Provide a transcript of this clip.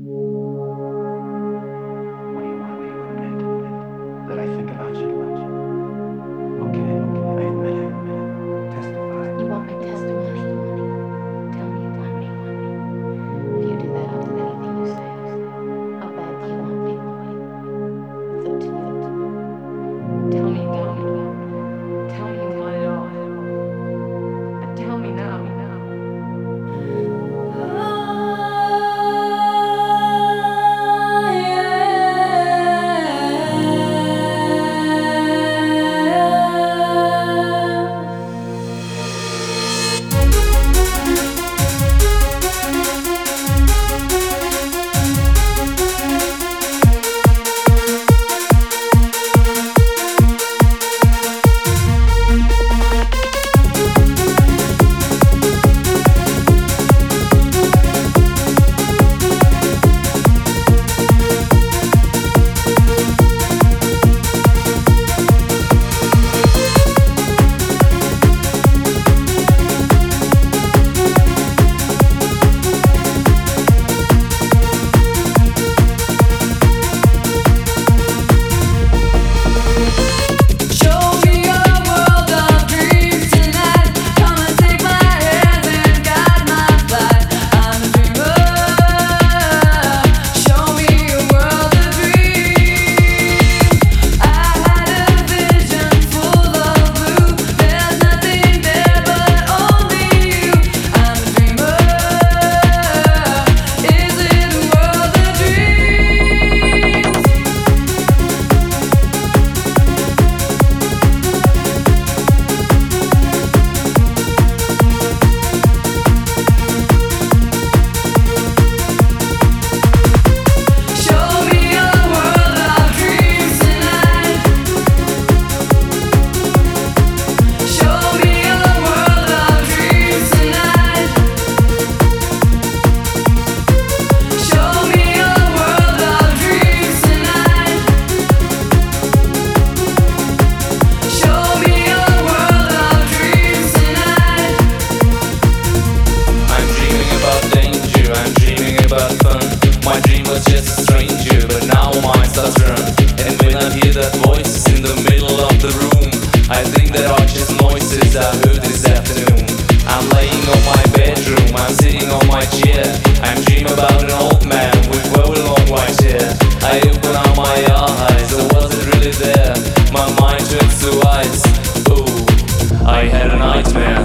What Now my and when I hear that voice in the middle of the room, I think that are just noises I heard this afternoon. I'm laying on my bedroom, I'm sitting on my chair, I'm dreaming about an old man with white hair. I open up my eyes, wasn't really there. My mind turns to ice. I had a nightmare.